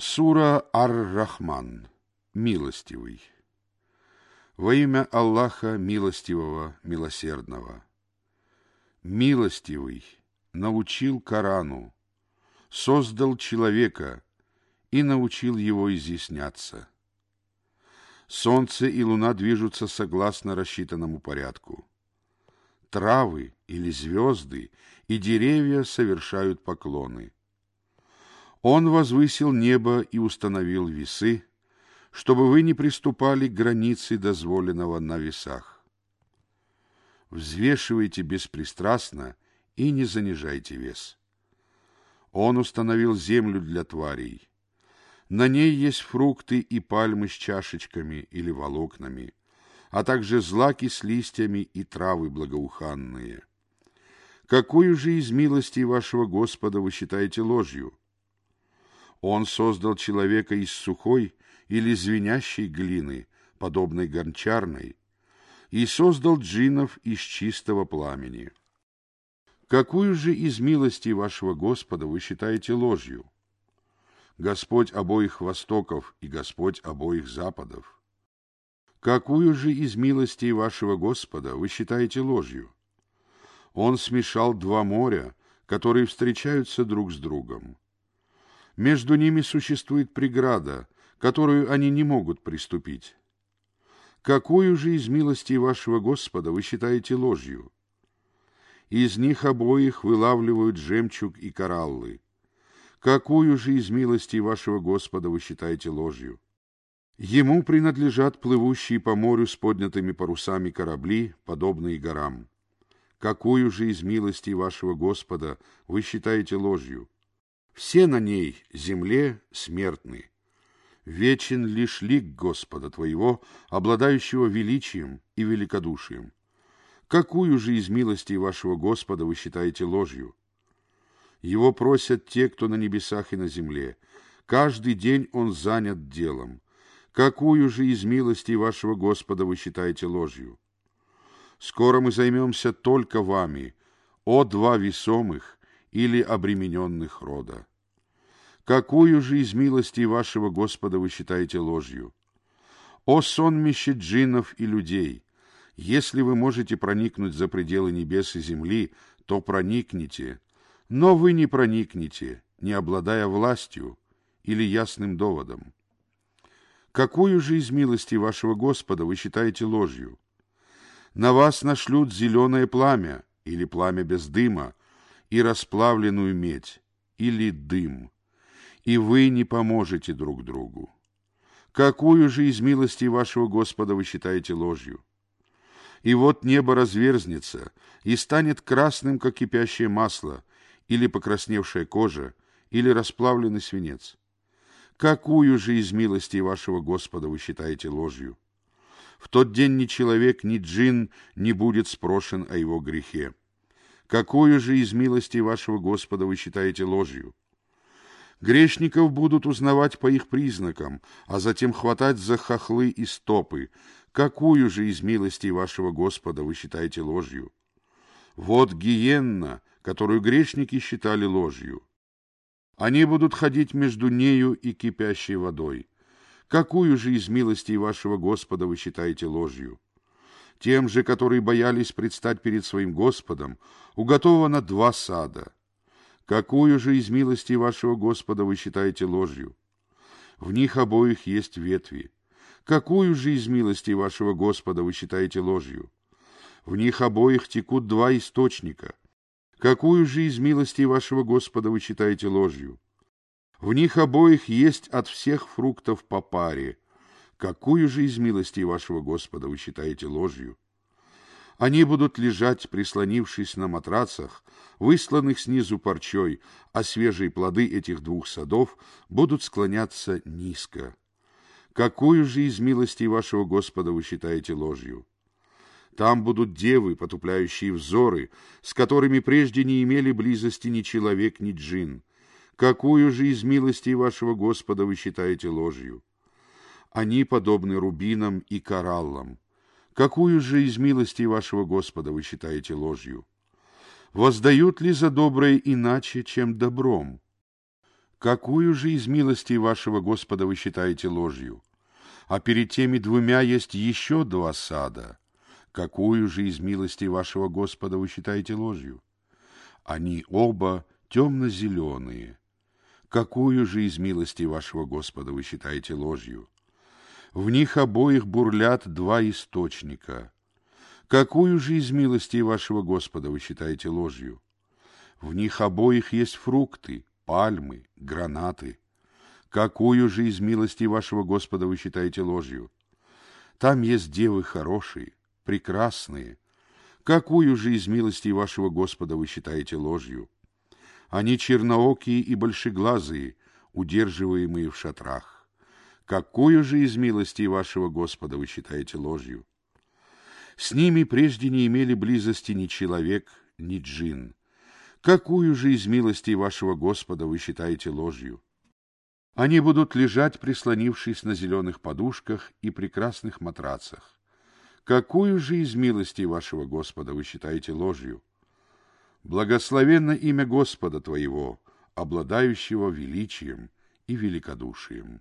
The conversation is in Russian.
Сура Ар-Рахман. Милостивый. Во имя Аллаха Милостивого, Милосердного. Милостивый научил Корану, создал человека и научил его изъясняться. Солнце и луна движутся согласно рассчитанному порядку. Травы или звезды и деревья совершают поклоны – он возвысил небо и установил весы, чтобы вы не приступали к границе дозволенного на весах. Взвешивайте беспристрастно и не занижайте вес. Он установил землю для тварей. На ней есть фрукты и пальмы с чашечками или волокнами, а также злаки с листьями и травы благоуханные. Какую же из милостей вашего Господа вы считаете ложью? Он создал человека из сухой или звенящей глины, подобной гончарной, и создал джинов из чистого пламени. Какую же из милостей вашего Господа вы считаете ложью? Господь обоих востоков и Господь обоих западов. Какую же из милостей вашего Господа вы считаете ложью? Он смешал два моря, которые встречаются друг с другом. Между ними существует преграда, которую они не могут приступить. Какую же из милостей вашего Господа вы считаете ложью? Из них обоих вылавливают жемчуг и кораллы. Какую же из милостей вашего Господа вы считаете ложью? Ему принадлежат плывущие по морю с поднятыми парусами корабли, подобные горам. Какую же из милостей вашего Господа вы считаете ложью? Все на ней, земле, смертны. Вечен лишь лик Господа Твоего, обладающего величием и великодушием. Какую же из милостей вашего Господа вы считаете ложью? Его просят те, кто на небесах и на земле. Каждый день он занят делом. Какую же из милостей вашего Господа вы считаете ложью? Скоро мы займемся только вами, о два весомых, или обремененных рода. Какую же из милостей вашего Господа вы считаете ложью? О сонмище джиннов и людей! Если вы можете проникнуть за пределы небес и земли, то проникните, но вы не проникнете, не обладая властью или ясным доводом. Какую же из милостей вашего Господа вы считаете ложью? На вас нашлют зеленое пламя или пламя без дыма, и расплавленную медь или дым, и вы не поможете друг другу. Какую же из милости вашего Господа вы считаете ложью? И вот небо разверзнется и станет красным, как кипящее масло, или покрасневшая кожа, или расплавленный свинец. Какую же из милости вашего Господа вы считаете ложью? В тот день ни человек, ни джин не будет спрошен о его грехе. Какую же из милостей вашего Господа вы считаете ложью? Грешников будут узнавать по их признакам, а затем хватать за хохлы и стопы. Какую же из милостей вашего Господа вы считаете ложью? Вот гиенна, которую грешники считали ложью. Они будут ходить между нею и кипящей водой. Какую же из милостей вашего Господа вы считаете ложью? Тем же, которые боялись предстать перед своим Господом, уготовано два сада. Какую же из милости вашего Господа вы считаете ложью? В них обоих есть ветви. Какую же из милости вашего Господа вы считаете ложью? В них обоих текут два источника. Какую же из милости вашего Господа вы считаете ложью? В них обоих есть от всех фруктов по паре. Какую же из милостей вашего Господа вы считаете ложью? Они будут лежать, прислонившись на матрацах, высланных снизу парчой, а свежие плоды этих двух садов будут склоняться низко. Какую же из милостей вашего Господа вы считаете ложью? Там будут девы, потупляющие взоры, с которыми прежде не имели близости ни человек, ни джин. Какую же из милостей вашего Господа вы считаете ложью? Они подобны рубинам и кораллам. Какую же из милостей вашего Господа вы считаете ложью? Воздают ли за доброе иначе, чем добром? Какую же из милостей вашего Господа вы считаете ложью? А перед теми двумя есть еще два сада. Какую же из милостей вашего Господа вы считаете ложью? Они оба темно-зеленые. Какую же из милостей вашего Господа вы считаете ложью? В них обоих бурлят два источника. Какую же из милостей вашего Господа вы считаете ложью? В них обоих есть фрукты, пальмы, гранаты. Какую же из милостей вашего Господа вы считаете ложью? Там есть девы хорошие, прекрасные. Какую же из милостей вашего Господа вы считаете ложью? Они черноокие и большеглазые, удерживаемые в шатрах. Какую же из милостей вашего Господа вы считаете ложью? С ними прежде не имели близости ни человек, ни джин. Какую же из милостей вашего Господа вы считаете ложью? Они будут лежать, прислонившись на зеленых подушках и прекрасных матрацах. Какую же из милостей вашего Господа вы считаете ложью? Благословенно имя Господа твоего, обладающего величием и великодушием.